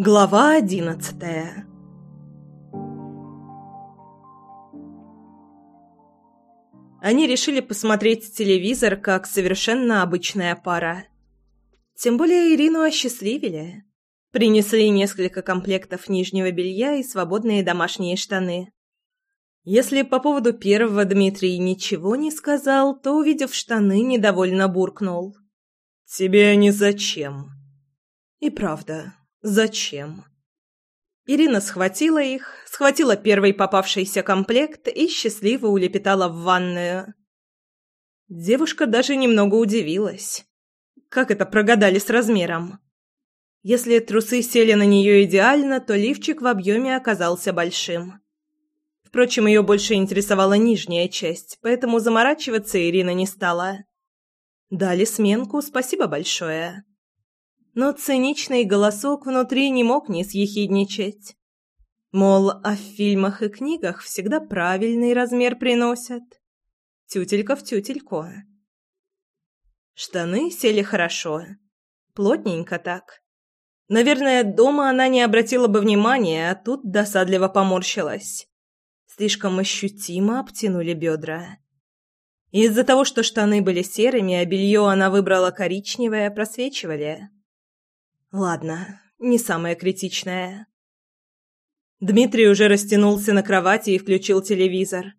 Глава одиннадцатая Они решили посмотреть телевизор как совершенно обычная пара. Тем более Ирину осчастливили. Принесли несколько комплектов нижнего белья и свободные домашние штаны. Если по поводу первого Дмитрий ничего не сказал, то, увидев штаны, недовольно буркнул. «Тебе они зачем?» И правда, зачем? Ирина схватила их, схватила первый попавшийся комплект и счастливо улепетала в ванную. Девушка даже немного удивилась. Как это прогадали с размером? Если трусы сели на нее идеально, то лифчик в объеме оказался большим. Впрочем, ее больше интересовала нижняя часть, поэтому заморачиваться Ирина не стала. Дали сменку, спасибо большое. Но циничный голосок внутри не мог не съехидничать. Мол, а в фильмах и книгах всегда правильный размер приносят. Тютелька в тютельку. Штаны сели хорошо. Плотненько так. Наверное, дома она не обратила бы внимания, а тут досадливо поморщилась. Слишком ощутимо обтянули бедра. Из-за того, что штаны были серыми, а белье она выбрала коричневое, просвечивали. Ладно, не самое критичное. Дмитрий уже растянулся на кровати и включил телевизор.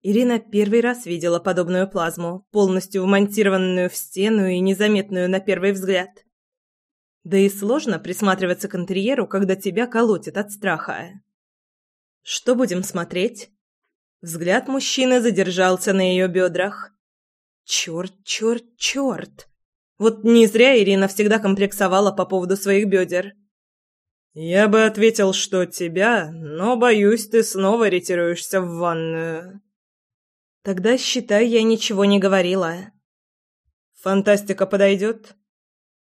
Ирина первый раз видела подобную плазму, полностью вмонтированную в стену и незаметную на первый взгляд. Да и сложно присматриваться к интерьеру, когда тебя колотит от страха. «Что будем смотреть?» Взгляд мужчины задержался на ее бедрах. «Черт, черт, черт!» Вот не зря Ирина всегда комплексовала по поводу своих бедер. «Я бы ответил, что тебя, но, боюсь, ты снова ретируешься в ванную». «Тогда, считай, я ничего не говорила». «Фантастика подойдет?»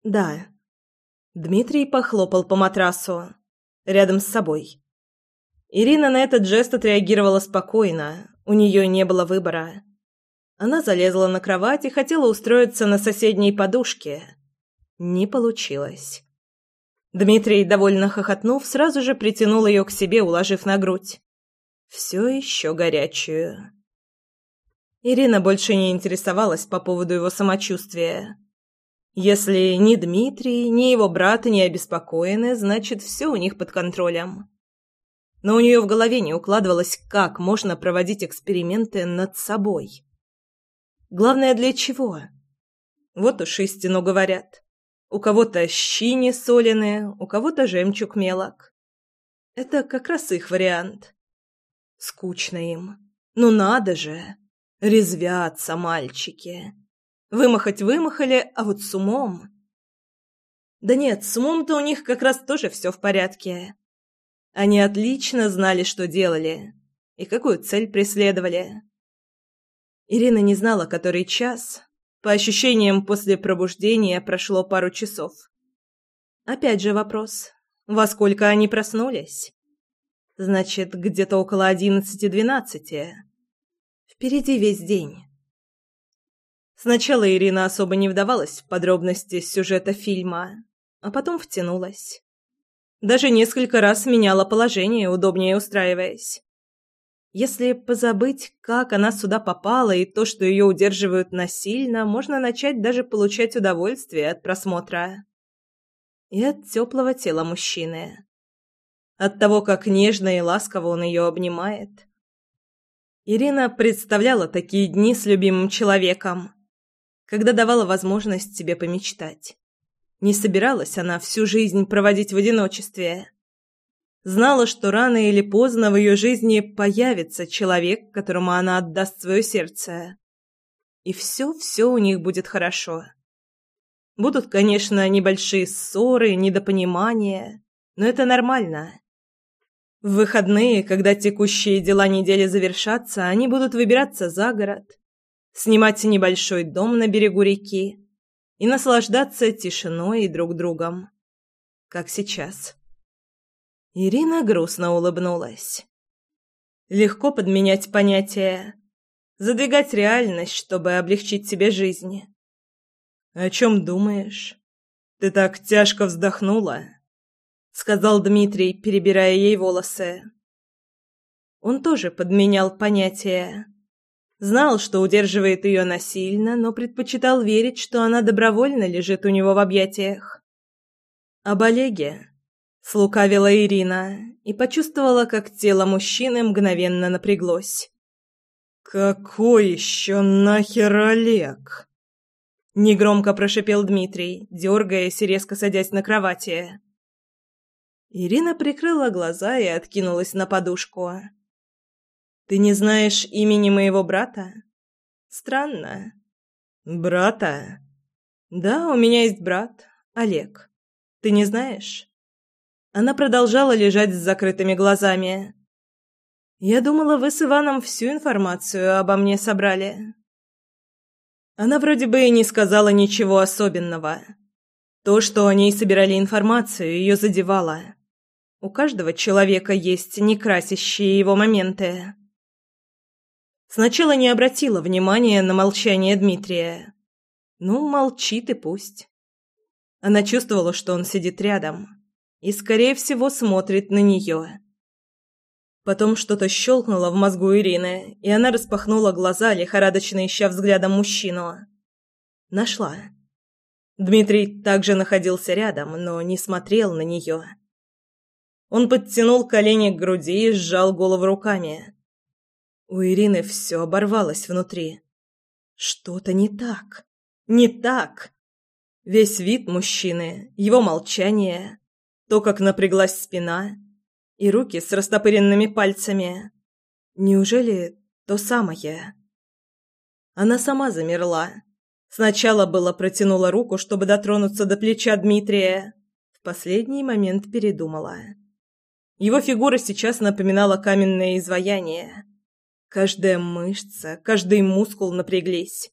«Да». Дмитрий похлопал по матрасу. Рядом с собой. Ирина на этот жест отреагировала спокойно, у нее не было выбора. Она залезла на кровать и хотела устроиться на соседней подушке. Не получилось. Дмитрий, довольно хохотнув, сразу же притянул ее к себе, уложив на грудь. Все еще горячую. Ирина больше не интересовалась по поводу его самочувствия. Если ни Дмитрий, ни его брат не обеспокоены, значит, все у них под контролем но у нее в голове не укладывалось, как можно проводить эксперименты над собой. Главное, для чего? Вот уж истину говорят. У кого-то щи не соленые, у кого-то жемчуг мелок. Это как раз их вариант. Скучно им. Ну надо же. Резвятся мальчики. Вымахать вымахали, а вот с умом... Да нет, с умом-то у них как раз тоже все в порядке. Они отлично знали, что делали и какую цель преследовали. Ирина не знала, который час. По ощущениям, после пробуждения прошло пару часов. Опять же вопрос. Во сколько они проснулись? Значит, где-то около одиннадцати-двенадцати. Впереди весь день. Сначала Ирина особо не вдавалась в подробности сюжета фильма, а потом втянулась. Даже несколько раз меняла положение, удобнее устраиваясь. Если позабыть, как она сюда попала и то, что ее удерживают насильно, можно начать даже получать удовольствие от просмотра. И от теплого тела мужчины. От того, как нежно и ласково он ее обнимает. Ирина представляла такие дни с любимым человеком, когда давала возможность себе помечтать. Не собиралась она всю жизнь проводить в одиночестве. Знала, что рано или поздно в ее жизни появится человек, которому она отдаст свое сердце. И все-все у них будет хорошо. Будут, конечно, небольшие ссоры, недопонимания, но это нормально. В выходные, когда текущие дела недели завершатся, они будут выбираться за город, снимать небольшой дом на берегу реки, и наслаждаться тишиной и друг другом. Как сейчас. Ирина грустно улыбнулась. Легко подменять понятия, задвигать реальность, чтобы облегчить себе жизнь. О чем думаешь? Ты так тяжко вздохнула. сказал Дмитрий, перебирая ей волосы. Он тоже подменял понятия. Знал, что удерживает ее насильно, но предпочитал верить, что она добровольно лежит у него в объятиях. Об Олеге слукавила Ирина и почувствовала, как тело мужчины мгновенно напряглось. «Какой еще нахер Олег?» Негромко прошипел Дмитрий, дергаясь и резко садясь на кровати. Ирина прикрыла глаза и откинулась на подушку. «Ты не знаешь имени моего брата? Странно». «Брата?» «Да, у меня есть брат, Олег. Ты не знаешь?» Она продолжала лежать с закрытыми глазами. «Я думала, вы с Иваном всю информацию обо мне собрали». Она вроде бы и не сказала ничего особенного. То, что о ней собирали информацию, ее задевало. У каждого человека есть некрасящие его моменты. Сначала не обратила внимания на молчание Дмитрия. Ну, молчит и пусть. Она чувствовала, что он сидит рядом и, скорее всего, смотрит на нее. Потом что-то щелкнуло в мозгу Ирины, и она распахнула глаза, лихорадочно ища взглядом мужчину. Нашла. Дмитрий также находился рядом, но не смотрел на нее. Он подтянул колени к груди и сжал голову руками. У Ирины все оборвалось внутри. Что-то не так. Не так. Весь вид мужчины, его молчание, то, как напряглась спина, и руки с растопыренными пальцами. Неужели то самое? Она сама замерла. Сначала было протянула руку, чтобы дотронуться до плеча Дмитрия. В последний момент передумала. Его фигура сейчас напоминала каменное изваяние. Каждая мышца, каждый мускул напряглись.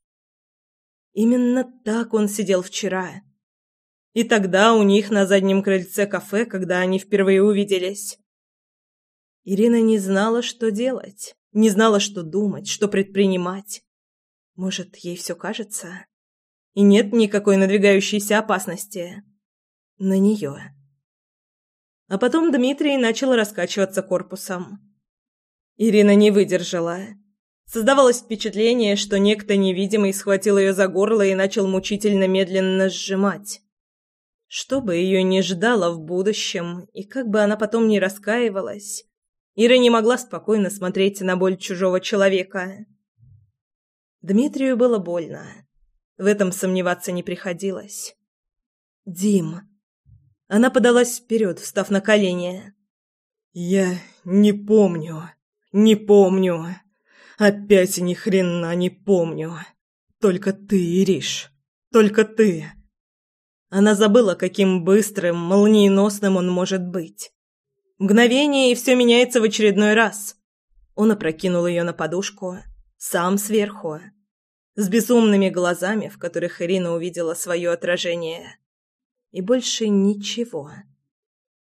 Именно так он сидел вчера. И тогда у них на заднем крыльце кафе, когда они впервые увиделись. Ирина не знала, что делать, не знала, что думать, что предпринимать. Может, ей все кажется? И нет никакой надвигающейся опасности. На нее. А потом Дмитрий начал раскачиваться корпусом. Ирина не выдержала. Создавалось впечатление, что некто невидимый схватил ее за горло и начал мучительно медленно сжимать. Что бы ее не ждало в будущем, и как бы она потом не раскаивалась, Ира не могла спокойно смотреть на боль чужого человека. Дмитрию было больно. В этом сомневаться не приходилось. «Дим!» Она подалась вперед, встав на колени. «Я не помню, не помню. Опять ни хрена не помню. Только ты, Ириш, только ты». Она забыла, каким быстрым, молниеносным он может быть. Мгновение, и все меняется в очередной раз. Он опрокинул ее на подушку, сам сверху, с безумными глазами, в которых Ирина увидела свое отражение. И больше ничего.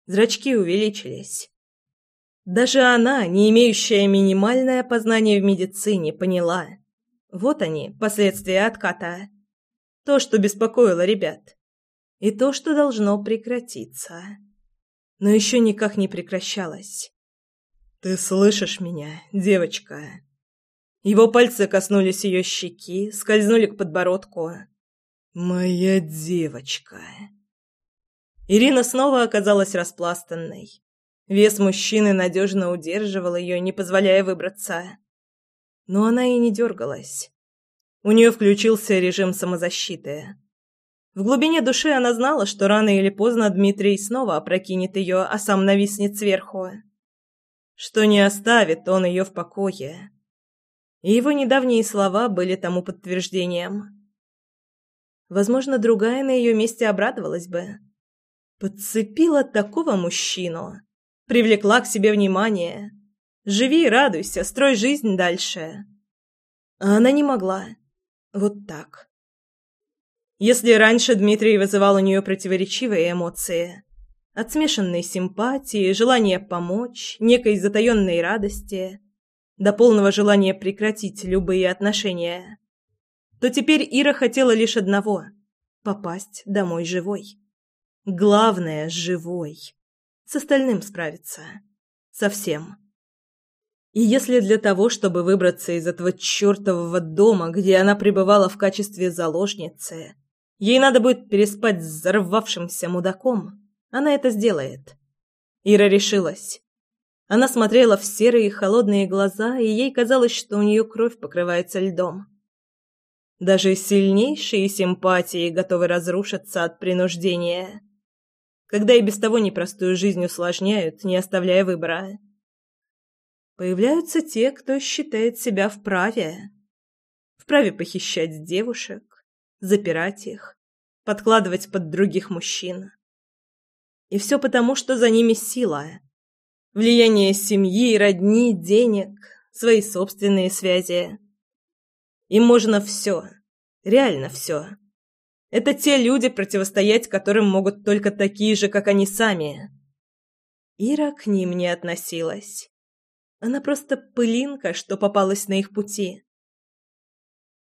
Зрачки увеличились. Даже она, не имеющая минимальное познание в медицине, поняла. Вот они, последствия отката. То, что беспокоило ребят. И то, что должно прекратиться но еще никак не прекращалась. «Ты слышишь меня, девочка?» Его пальцы коснулись ее щеки, скользнули к подбородку. «Моя девочка!» Ирина снова оказалась распластанной. Вес мужчины надежно удерживал ее, не позволяя выбраться. Но она и не дергалась. У нее включился режим самозащиты. В глубине души она знала, что рано или поздно Дмитрий снова опрокинет ее, а сам нависнет сверху. Что не оставит он ее в покое. И его недавние слова были тому подтверждением. Возможно, другая на ее месте обрадовалась бы. Подцепила такого мужчину. Привлекла к себе внимание. Живи и радуйся, строй жизнь дальше. А она не могла. Вот так. Если раньше Дмитрий вызывал у нее противоречивые эмоции, от смешанной симпатии, желания помочь, некой затаенной радости, до полного желания прекратить любые отношения, то теперь Ира хотела лишь одного — попасть домой живой. Главное — живой. С остальным справится. Совсем. И если для того, чтобы выбраться из этого чертового дома, где она пребывала в качестве заложницы, ей надо будет переспать с взорвавшимся мудаком, она это сделает. Ира решилась. Она смотрела в серые холодные глаза, и ей казалось, что у нее кровь покрывается льдом. Даже сильнейшие симпатии готовы разрушиться от принуждения, когда и без того непростую жизнь усложняют, не оставляя выбора. Появляются те, кто считает себя вправе. Вправе похищать девушек, запирать их, подкладывать под других мужчин. И все потому, что за ними сила. Влияние семьи, родни, денег, свои собственные связи. Им можно все. Реально все. Это те люди, противостоять которым могут только такие же, как они сами. Ира к ним не относилась. Она просто пылинка, что попалась на их пути.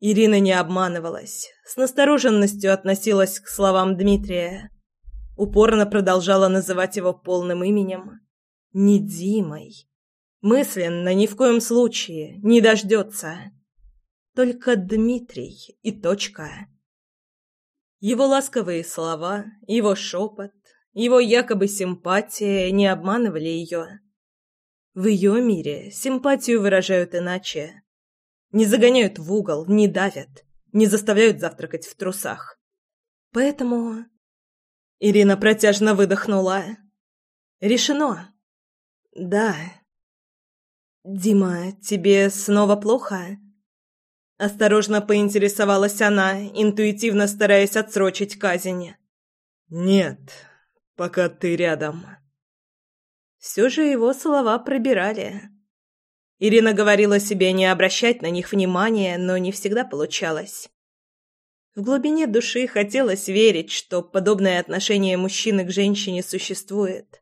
Ирина не обманывалась, с настороженностью относилась к словам Дмитрия. Упорно продолжала называть его полным именем. Не Димой. Мысленно ни в коем случае не дождется. Только Дмитрий и точка. Его ласковые слова, его шепот, его якобы симпатия не обманывали ее. В ее мире симпатию выражают иначе. Не загоняют в угол, не давят, не заставляют завтракать в трусах. Поэтому... Ирина протяжно выдохнула. Решено. Да. Дима, тебе снова плохо? Осторожно поинтересовалась она, интуитивно стараясь отсрочить казнь. «Нет, пока ты рядом». Все же его слова пробирали. Ирина говорила себе не обращать на них внимания, но не всегда получалось. В глубине души хотелось верить, что подобное отношение мужчины к женщине существует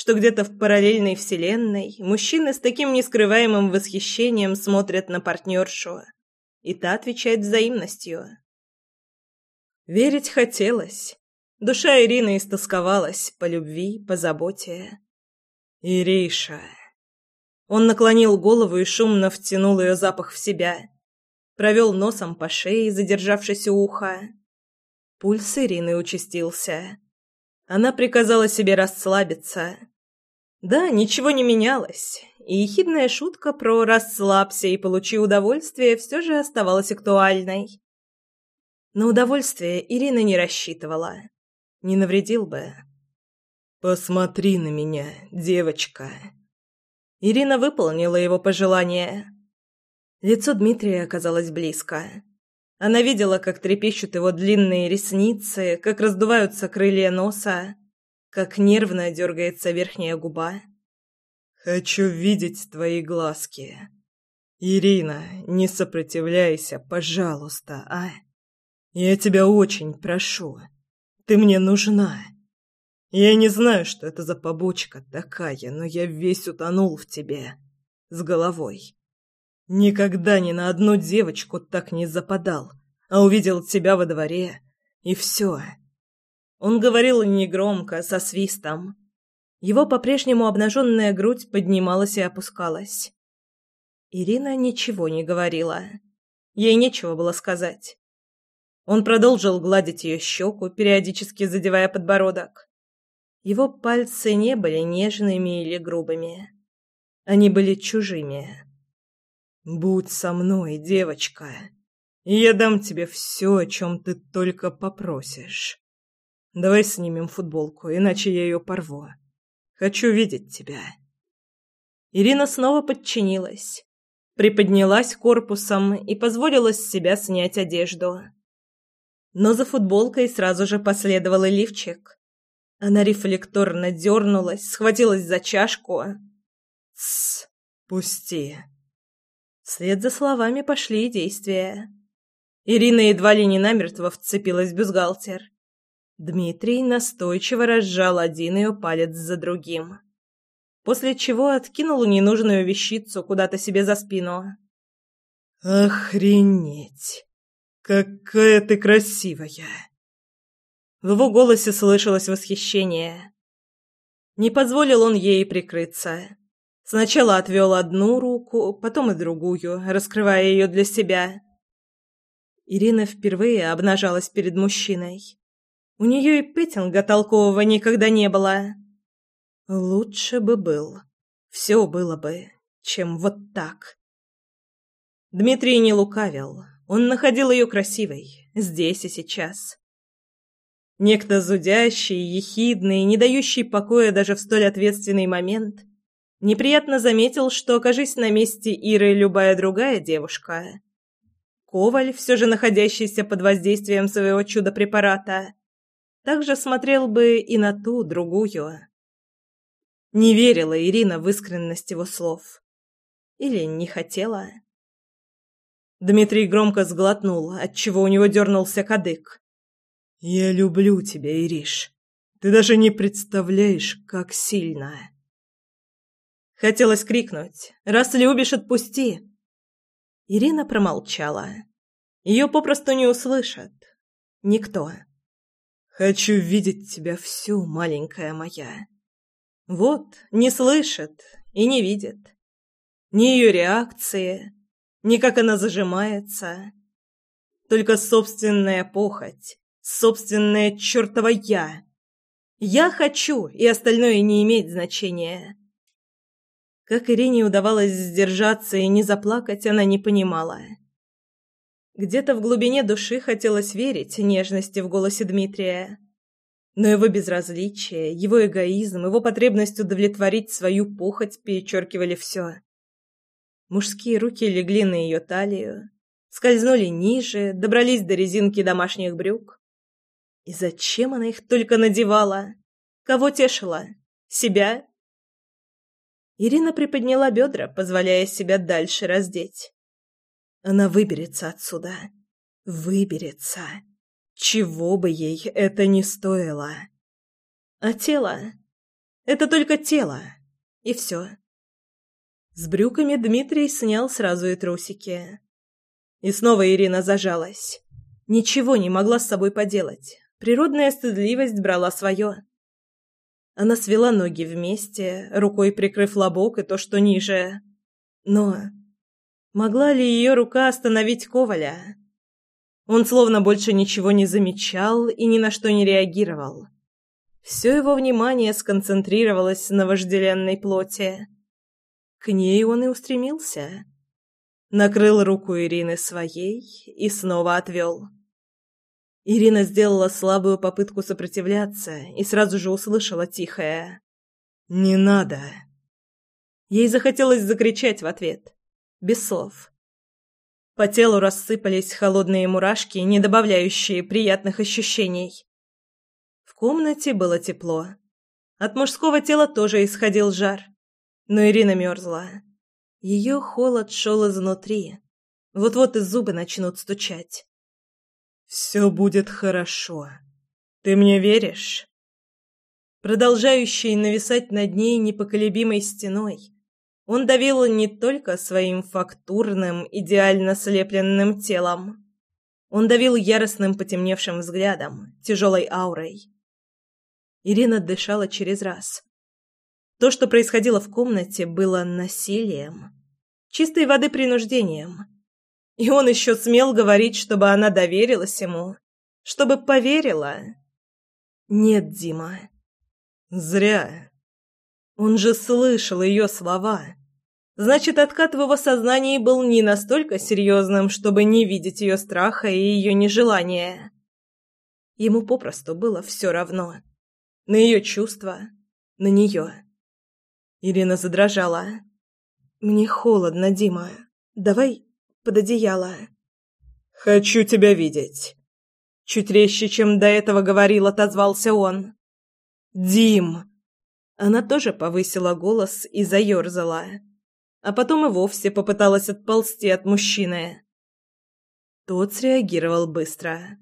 что где-то в параллельной вселенной мужчины с таким нескрываемым восхищением смотрят на партнершу, и та отвечает взаимностью. Верить хотелось. Душа Ирины истосковалась по любви, по заботе. «Ириша!» Он наклонил голову и шумно втянул ее запах в себя. Провел носом по шее, задержавшись у уха. Пульс Ирины участился. Она приказала себе расслабиться. Да, ничего не менялось, и ехидная шутка про «расслабься и получи удовольствие» все же оставалась актуальной. На удовольствие Ирина не рассчитывала. Не навредил бы. «Посмотри на меня, девочка». Ирина выполнила его пожелание. Лицо Дмитрия оказалось близко. Она видела, как трепещут его длинные ресницы, как раздуваются крылья носа, как нервно дергается верхняя губа. «Хочу видеть твои глазки. Ирина, не сопротивляйся, пожалуйста, а? Я тебя очень прошу. Ты мне нужна. Я не знаю, что это за побочка такая, но я весь утонул в тебе. С головой. Никогда ни на одну девочку так не западал, а увидел тебя во дворе, и все». Он говорил негромко, со свистом. Его по-прежнему обнаженная грудь поднималась и опускалась. Ирина ничего не говорила. Ей нечего было сказать. Он продолжил гладить ее щеку, периодически задевая подбородок. Его пальцы не были нежными или грубыми. Они были чужими. «Будь со мной, девочка, и я дам тебе все, о чем ты только попросишь». Давай снимем футболку, иначе я ее порву. Хочу видеть тебя. Ирина снова подчинилась, приподнялась корпусом и позволила с себя снять одежду. Но за футболкой сразу же последовал и лифчик. Она рефлекторно дернулась, схватилась за чашку. «Тссс, пусти». Вслед за словами пошли действия. Ирина едва ли не намертво вцепилась в бюстгальтер. Дмитрий настойчиво разжал один ее палец за другим, после чего откинул ненужную вещицу куда-то себе за спину. «Охренеть! Какая ты красивая!» В его голосе слышалось восхищение. Не позволил он ей прикрыться. Сначала отвел одну руку, потом и другую, раскрывая ее для себя. Ирина впервые обнажалась перед мужчиной. У нее и петинга толкового никогда не было. Лучше бы был. Все было бы, чем вот так. Дмитрий не лукавил. Он находил ее красивой, здесь и сейчас. Некто зудящий, ехидный, не дающий покоя даже в столь ответственный момент, неприятно заметил, что, окажись на месте Иры любая другая девушка, Коваль, все же находящийся под воздействием своего чудо-препарата, также смотрел бы и на ту, другую. Не верила Ирина в искренность его слов. Или не хотела. Дмитрий громко сглотнул, отчего у него дернулся кадык. «Я люблю тебя, Ириш. Ты даже не представляешь, как сильно». Хотелось крикнуть «Раз любишь, отпусти!» Ирина промолчала. Ее попросту не услышат. Никто. «Хочу видеть тебя всю, маленькая моя». Вот, не слышит и не видит. Ни ее реакции, ни как она зажимается. Только собственная похоть, собственное чертово «я». Я хочу, и остальное не имеет значения. Как Ирине удавалось сдержаться и не заплакать, она не понимала. Где-то в глубине души хотелось верить нежности в голосе Дмитрия. Но его безразличие, его эгоизм, его потребность удовлетворить свою похоть перечеркивали все. Мужские руки легли на ее талию, скользнули ниже, добрались до резинки домашних брюк. И зачем она их только надевала? Кого тешила? Себя? Ирина приподняла бедра, позволяя себя дальше раздеть. Она выберется отсюда. Выберется. Чего бы ей это ни стоило. А тело? Это только тело. И все. С брюками Дмитрий снял сразу и трусики. И снова Ирина зажалась. Ничего не могла с собой поделать. Природная стыдливость брала свое. Она свела ноги вместе, рукой прикрыв лобок и то, что ниже. Но могла ли ее рука остановить Коваля? Он словно больше ничего не замечал и ни на что не реагировал. Все его внимание сконцентрировалось на вожделенной плоти. К ней он и устремился. Накрыл руку Ирины своей и снова отвел. Ирина сделала слабую попытку сопротивляться и сразу же услышала тихое «Не надо». Ей захотелось закричать в ответ, без слов. По телу рассыпались холодные мурашки, не добавляющие приятных ощущений. В комнате было тепло. От мужского тела тоже исходил жар. Но Ирина мерзла. Ее холод шел изнутри. Вот-вот и зубы начнут стучать. «Все будет хорошо. Ты мне веришь?» Продолжающий нависать над ней непоколебимой стеной, он давил не только своим фактурным, идеально слепленным телом. Он давил яростным потемневшим взглядом, тяжелой аурой. Ирина дышала через раз. То, что происходило в комнате, было насилием. Чистой воды принуждением. И он еще смел говорить, чтобы она доверилась ему, чтобы поверила. Нет, Дима. Зря. Он же слышал ее слова. Значит, откат в его сознании был не настолько серьезным, чтобы не видеть ее страха и ее нежелания. Ему попросту было все равно. На ее чувства, на нее. Ирина задрожала. «Мне холодно, Дима. Давай под одеяло. «Хочу тебя видеть!» Чуть резче, чем до этого говорил, отозвался он. «Дим!» Она тоже повысила голос и заерзала. А потом и вовсе попыталась отползти от мужчины. Тот среагировал быстро.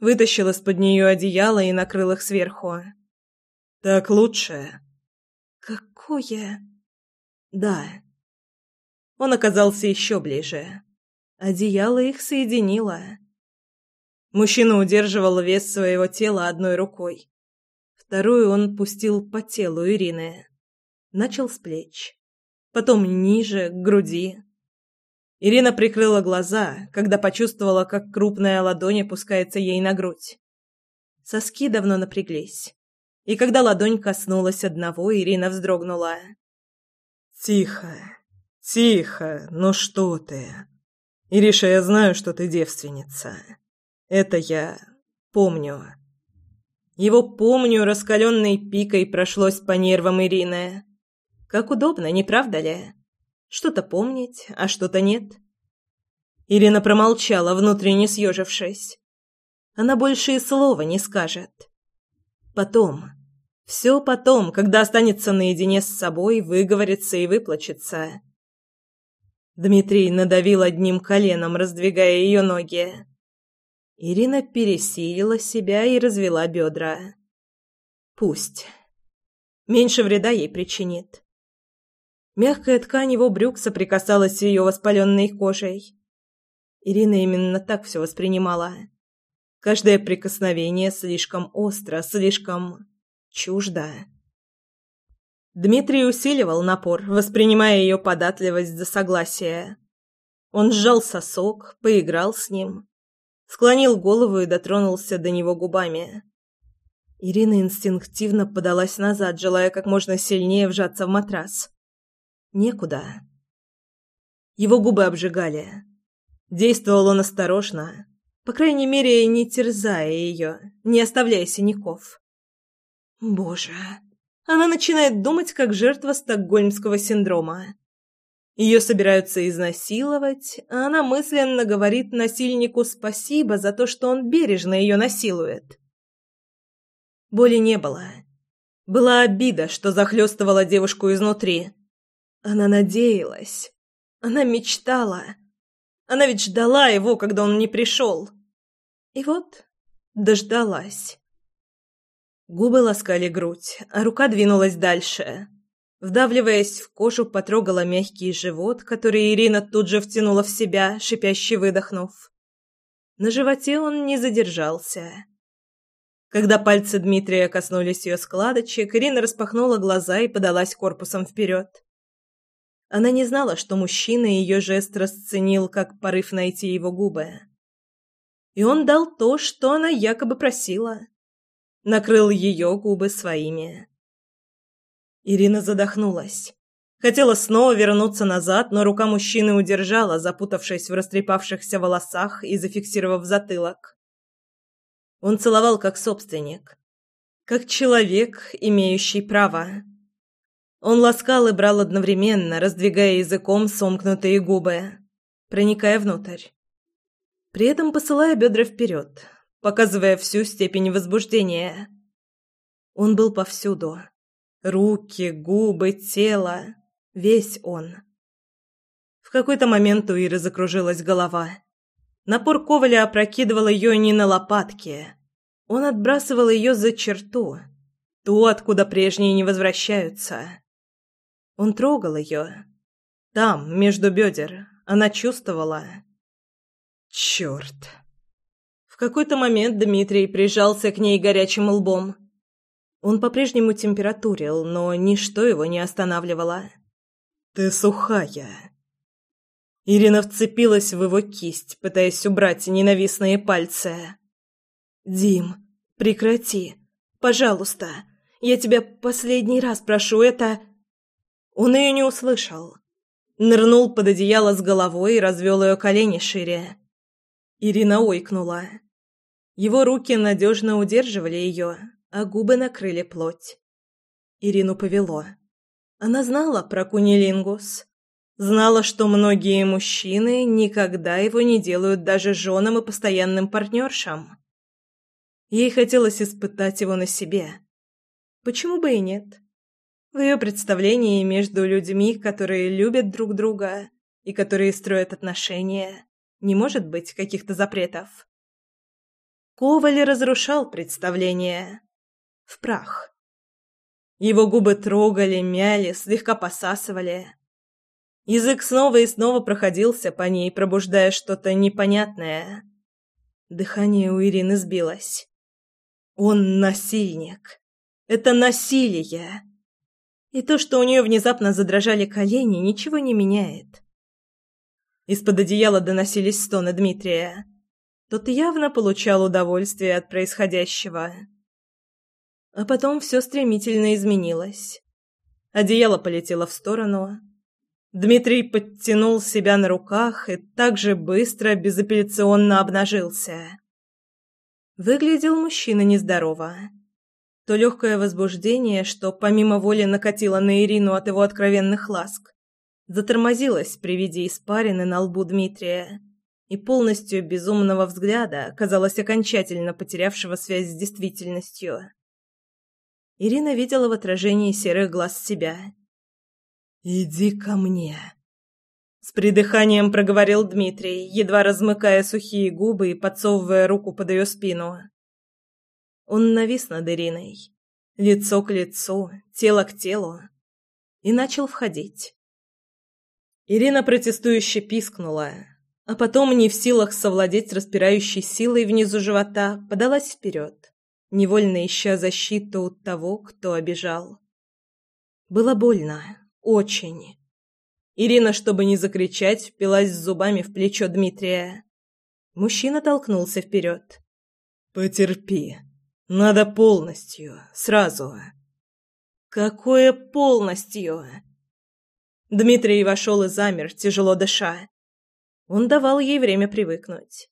Вытащил из-под нее одеяло и накрыл их сверху. «Так лучше?» «Какое?» «Да». Он оказался еще ближе. Одеяло их соединило. Мужчина удерживал вес своего тела одной рукой. вторую он пустил по телу Ирины. Начал с плеч. Потом ниже, к груди. Ирина прикрыла глаза, когда почувствовала, как крупная ладонь опускается ей на грудь. Соски давно напряглись. И когда ладонь коснулась одного, Ирина вздрогнула. «Тихо, тихо, ну что ты? Ириша, я знаю, что ты девственница. Это я помню». Его «помню» раскаленной пикой прошлось по нервам Ирины. Как удобно, не правда ли? Что-то помнить, а что-то нет. Ирина промолчала, внутренне съежившись. Она больше и слова не скажет. Потом. Все потом, когда останется наедине с собой, выговорится и выплачется. Дмитрий надавил одним коленом, раздвигая ее ноги. Ирина пересилила себя и развела бедра. Пусть. Меньше вреда ей причинит. Мягкая ткань его брюк соприкасалась с ее воспаленной кожей. Ирина именно так все воспринимала. Каждое прикосновение слишком остро, слишком чуждо. Дмитрий усиливал напор, воспринимая ее податливость за согласие. Он сжал сосок, поиграл с ним, склонил голову и дотронулся до него губами. Ирина инстинктивно подалась назад, желая как можно сильнее вжаться в матрас. Некуда. Его губы обжигали. Действовал он осторожно, по крайней мере, не терзая ее, не оставляя синяков. Боже, она начинает думать, как жертва стокгольмского синдрома. Ее собираются изнасиловать, а она мысленно говорит насильнику спасибо за то, что он бережно ее насилует. Боли не было. Была обида, что захлестывала девушку изнутри. Она надеялась. Она мечтала. Она ведь ждала его, когда он не пришел. И вот дождалась. Губы ласкали грудь, а рука двинулась дальше. Вдавливаясь в кожу, потрогала мягкий живот, который Ирина тут же втянула в себя, шипяще выдохнув. На животе он не задержался. Когда пальцы Дмитрия коснулись ее складочек, Ирина распахнула глаза и подалась корпусом вперед. Она не знала, что мужчина ее жест расценил как порыв найти его губы. И он дал то, что она якобы просила. Накрыл ее губы своими. Ирина задохнулась. Хотела снова вернуться назад, но рука мужчины удержала, запутавшись в растрепавшихся волосах и зафиксировав затылок. Он целовал как собственник, как человек, имеющий право. Он ласкал и брал одновременно, раздвигая языком сомкнутые губы, проникая внутрь. При этом посылая бедра вперед, показывая всю степень возбуждения. Он был повсюду. Руки, губы, тело. Весь он. В какой-то момент у Иры закружилась голова. Напор Коваля опрокидывал ее не на лопатки. Он отбрасывал ее за черту. Ту, откуда прежние не возвращаются. Он трогал ее. Там, между бедер, она чувствовала. Черт. Какой-то момент Дмитрий прижался к ней горячим лбом. Он по-прежнему температурил, но ничто его не останавливало. «Ты сухая». Ирина вцепилась в его кисть, пытаясь убрать ненавистные пальцы. «Дим, прекрати. Пожалуйста. Я тебя последний раз прошу, это...» Он ее не услышал. Нырнул под одеяло с головой и развел ее колени шире. Ирина ойкнула. Его руки надежно удерживали ее, а губы накрыли плоть. Ирину повело. Она знала про кунилингус. Знала, что многие мужчины никогда его не делают даже женам и постоянным партнершам. Ей хотелось испытать его на себе. Почему бы и нет? В ее представлении между людьми, которые любят друг друга и которые строят отношения, не может быть каких-то запретов. Коваль разрушал представление. В прах. Его губы трогали, мяли, слегка посасывали. Язык снова и снова проходился по ней, пробуждая что-то непонятное. Дыхание у Ирины сбилось. Он насильник. Это насилие. И то, что у нее внезапно задрожали колени, ничего не меняет. Из-под одеяла доносились стоны Дмитрия. Тот явно получал удовольствие от происходящего. А потом все стремительно изменилось. Одеяло полетело в сторону. Дмитрий подтянул себя на руках и так же быстро, безапелляционно обнажился. Выглядел мужчина нездорово. То легкое возбуждение, что помимо воли накатило на Ирину от его откровенных ласк, затормозилось при виде испарины на лбу Дмитрия и полностью безумного взгляда, казалось, окончательно потерявшего связь с действительностью. Ирина видела в отражении серых глаз себя. «Иди ко мне», — с придыханием проговорил Дмитрий, едва размыкая сухие губы и подсовывая руку под ее спину. Он навис над Ириной, лицо к лицу, тело к телу, и начал входить. Ирина протестующе пискнула, а потом, не в силах совладеть с распирающей силой внизу живота, подалась вперед, невольно ища защиту от того, кто обижал. Было больно, очень. Ирина, чтобы не закричать, впилась зубами в плечо Дмитрия. Мужчина толкнулся вперед. «Потерпи. Надо полностью, сразу». «Какое полностью?» Дмитрий вошел и замер, тяжело дыша. Он давал ей время привыкнуть.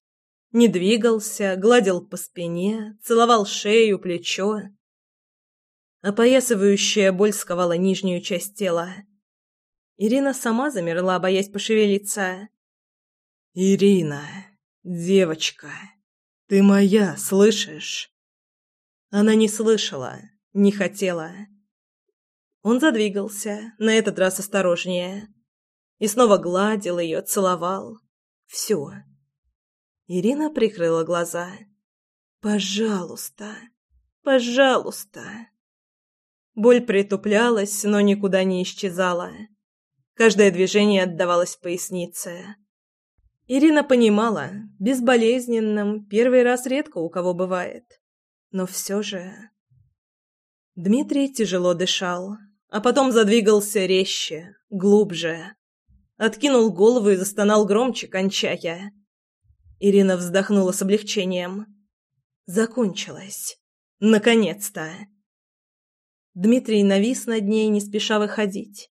Не двигался, гладил по спине, целовал шею, плечо. Опоясывающая боль сковала нижнюю часть тела. Ирина сама замерла, боясь пошевелиться. «Ирина, девочка, ты моя, слышишь?» Она не слышала, не хотела. Он задвигался, на этот раз осторожнее. И снова гладил ее, целовал. Все. Ирина прикрыла глаза. «Пожалуйста, пожалуйста». Боль притуплялась, но никуда не исчезала. Каждое движение отдавалось пояснице. Ирина понимала, безболезненным первый раз редко у кого бывает. Но все же... Дмитрий тяжело дышал, а потом задвигался резче, глубже. Откинул голову и застонал громче, кончая. Ирина вздохнула с облегчением. Закончилось. Наконец-то. Дмитрий навис над ней, не спеша выходить.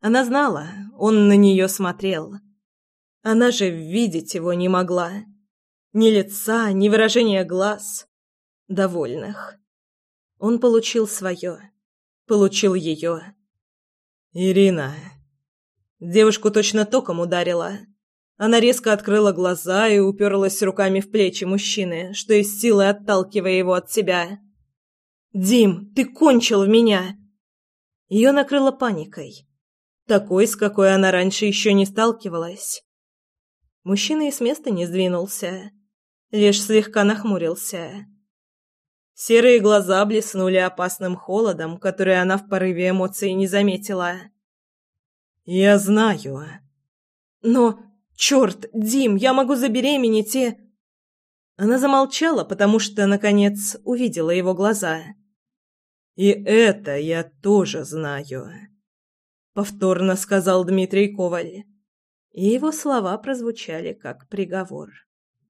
Она знала, он на нее смотрел. Она же видеть его не могла. Ни лица, ни выражения глаз. Довольных. Он получил свое получил ее. «Ирина». Девушку точно током ударила. Она резко открыла глаза и уперлась руками в плечи мужчины, что из силы отталкивая его от себя. «Дим, ты кончил меня!» Ее накрыло паникой. Такой, с какой она раньше еще не сталкивалась. Мужчина и с места не сдвинулся, лишь слегка нахмурился. Серые глаза блеснули опасным холодом, который она в порыве эмоций не заметила. «Я знаю». «Но, черт, Дим, я могу забеременеть и...» Она замолчала, потому что, наконец, увидела его глаза. «И это я тоже знаю», — повторно сказал Дмитрий Коваль. И его слова прозвучали как приговор.